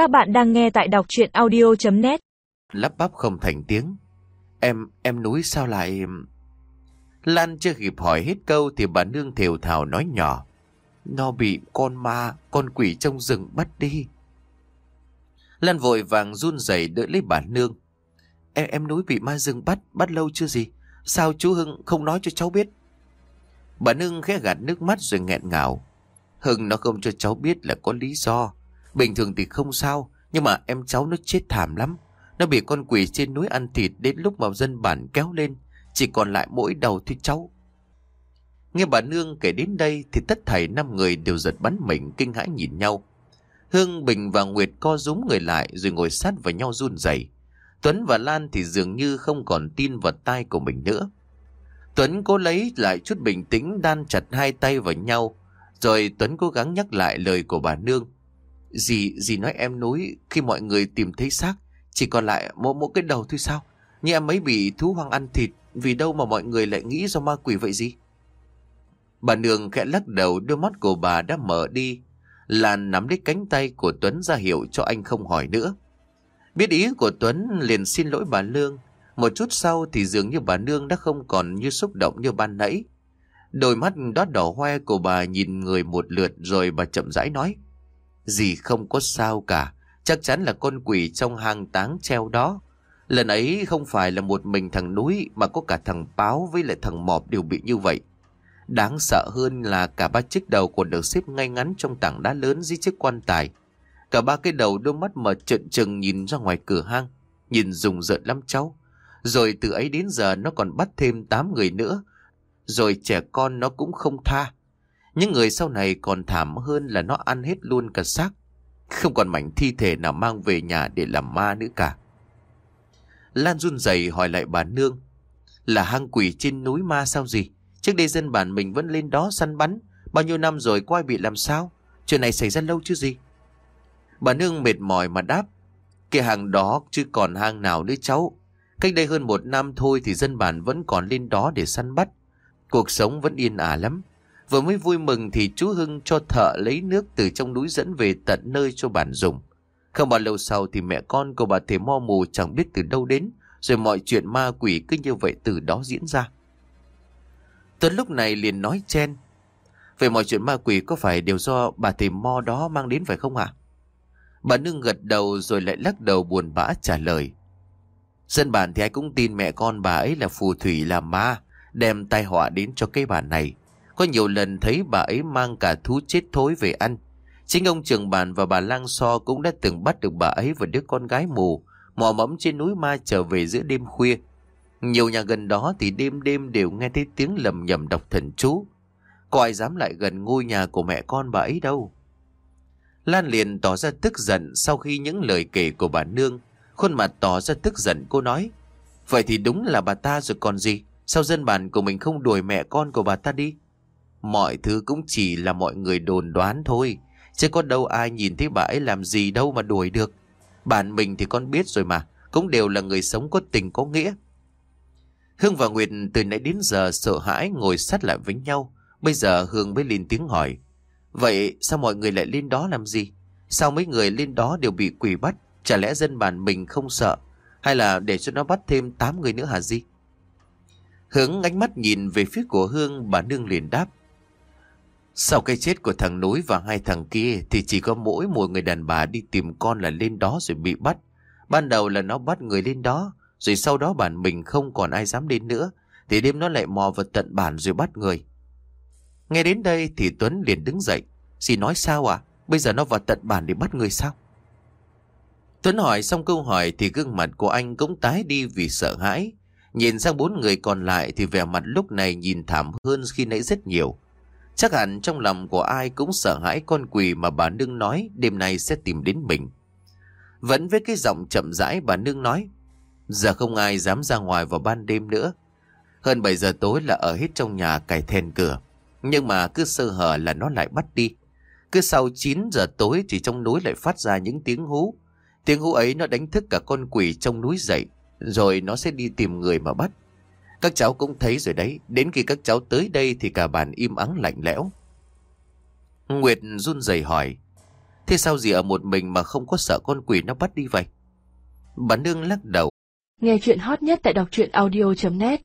Các bạn đang nghe tại đọc chuyện audio.net Lắp bắp không thành tiếng. Em, em núi sao lại... Lan chưa kịp hỏi hết câu thì bà nương thều thào nói nhỏ. Nó bị con ma, con quỷ trong rừng bắt đi. Lan vội vàng run rẩy đợi lấy bà nương. Em, em núi bị ma rừng bắt, bắt lâu chưa gì? Sao chú Hưng không nói cho cháu biết? Bà nương khẽ gạt nước mắt rồi nghẹn ngào. Hưng nó không cho cháu biết là có lý do. Bình thường thì không sao, nhưng mà em cháu nó chết thảm lắm. Nó bị con quỷ trên núi ăn thịt đến lúc mà dân bản kéo lên, chỉ còn lại mỗi đầu thôi cháu. Nghe bà Nương kể đến đây thì tất thảy năm người đều giật bắn mình kinh hãi nhìn nhau. Hương, Bình và Nguyệt co rúm người lại rồi ngồi sát vào nhau run rẩy. Tuấn và Lan thì dường như không còn tin vào tai của mình nữa. Tuấn cố lấy lại chút bình tĩnh đan chặt hai tay vào nhau. Rồi Tuấn cố gắng nhắc lại lời của bà Nương. Dì, dì nói em núi khi mọi người tìm thấy xác chỉ còn lại mỗi mỗi cái đầu thôi sao? như em ấy bị thú hoang ăn thịt vì đâu mà mọi người lại nghĩ do ma quỷ vậy gì? Bà Nương khẽ lắc đầu đôi mắt của bà đã mở đi. Lan nắm lấy cánh tay của Tuấn ra hiệu cho anh không hỏi nữa. Biết ý của Tuấn liền xin lỗi bà Lương. Một chút sau thì dường như bà Nương đã không còn như xúc động như ban nãy. Đôi mắt đó đỏ hoe của bà nhìn người một lượt rồi bà chậm rãi nói. Dì không có sao cả, chắc chắn là con quỷ trong hang táng treo đó. Lần ấy không phải là một mình thằng núi mà có cả thằng báo với lại thằng mọp đều bị như vậy. Đáng sợ hơn là cả ba chiếc đầu còn được xếp ngay ngắn trong tảng đá lớn dưới chiếc quan tài. Cả ba cái đầu đôi mắt mở trợn trừng nhìn ra ngoài cửa hang, nhìn rùng rợn lắm cháu. Rồi từ ấy đến giờ nó còn bắt thêm 8 người nữa. Rồi trẻ con nó cũng không tha. Những người sau này còn thảm hơn là nó ăn hết luôn cả xác. Không còn mảnh thi thể nào mang về nhà để làm ma nữa cả. Lan run rẩy hỏi lại bà Nương. Là hang quỷ trên núi ma sao gì? Trước đây dân bản mình vẫn lên đó săn bắn. Bao nhiêu năm rồi có ai bị làm sao? Chuyện này xảy ra lâu chứ gì? Bà Nương mệt mỏi mà đáp. Cái hàng đó chứ còn hang nào nữa cháu. Cách đây hơn một năm thôi thì dân bản vẫn còn lên đó để săn bắt. Cuộc sống vẫn yên ả lắm. Vừa mới vui mừng thì chú Hưng cho thợ lấy nước từ trong núi dẫn về tận nơi cho bản dùng. Không bao lâu sau thì mẹ con của bà thầy mo mù chẳng biết từ đâu đến, rồi mọi chuyện ma quỷ cứ như vậy từ đó diễn ra. Tuấn lúc này liền nói chen. Về mọi chuyện ma quỷ có phải đều do bà thầy mo đó mang đến phải không ạ? Bà nương gật đầu rồi lại lắc đầu buồn bã trả lời. Dân bản thì ai cũng tin mẹ con bà ấy là phù thủy là ma, đem tai họa đến cho cái bản này. Có nhiều lần thấy bà ấy mang cả thú chết thối về ăn. Chính ông trường bản và bà lang so cũng đã từng bắt được bà ấy và đứa con gái mù, mò mẫm trên núi ma trở về giữa đêm khuya. Nhiều nhà gần đó thì đêm đêm đều nghe thấy tiếng lầm nhầm đọc thần chú. Có ai dám lại gần ngôi nhà của mẹ con bà ấy đâu. Lan liền tỏ ra tức giận sau khi những lời kể của bà Nương. Khuôn mặt tỏ ra tức giận cô nói. Vậy thì đúng là bà ta rồi còn gì? Sao dân bản của mình không đuổi mẹ con của bà ta đi? Mọi thứ cũng chỉ là mọi người đồn đoán thôi. Chứ có đâu ai nhìn thấy bà ấy làm gì đâu mà đuổi được. Bản mình thì con biết rồi mà. Cũng đều là người sống có tình có nghĩa. Hương và Nguyệt từ nãy đến giờ sợ hãi ngồi sát lại với nhau. Bây giờ Hương mới lên tiếng hỏi. Vậy sao mọi người lại lên đó làm gì? Sao mấy người lên đó đều bị quỷ bắt? Chả lẽ dân bản mình không sợ? Hay là để cho nó bắt thêm 8 người nữa hả gì? Hướng ánh mắt nhìn về phía của Hương, bà nương liền đáp. Sau cái chết của thằng núi và hai thằng kia thì chỉ có mỗi một người đàn bà đi tìm con là lên đó rồi bị bắt. Ban đầu là nó bắt người lên đó, rồi sau đó bản mình không còn ai dám đến nữa, thì đêm nó lại mò vào tận bản rồi bắt người. Nghe đến đây thì Tuấn liền đứng dậy. Dì nói sao à? Bây giờ nó vào tận bản để bắt người sao? Tuấn hỏi xong câu hỏi thì gương mặt của anh cũng tái đi vì sợ hãi. Nhìn sang bốn người còn lại thì vẻ mặt lúc này nhìn thảm hơn khi nãy rất nhiều. Chắc hẳn trong lòng của ai cũng sợ hãi con quỷ mà bà Nương nói, đêm nay sẽ tìm đến mình. Vẫn với cái giọng chậm rãi bà Nương nói. Giờ không ai dám ra ngoài vào ban đêm nữa. Hơn 7 giờ tối là ở hết trong nhà cài then cửa. Nhưng mà cứ sơ hở là nó lại bắt đi. Cứ sau 9 giờ tối thì trong núi lại phát ra những tiếng hú. Tiếng hú ấy nó đánh thức cả con quỷ trong núi dậy. Rồi nó sẽ đi tìm người mà bắt. Các cháu cũng thấy rồi đấy. Đến khi các cháu tới đây thì cả bàn im ắng lạnh lẽo. Nguyệt run rẩy hỏi. Thế sao dì ở một mình mà không có sợ con quỷ nó bắt đi vậy? Bà nương lắc đầu. Nghe chuyện hot nhất tại đọc truyện audio.net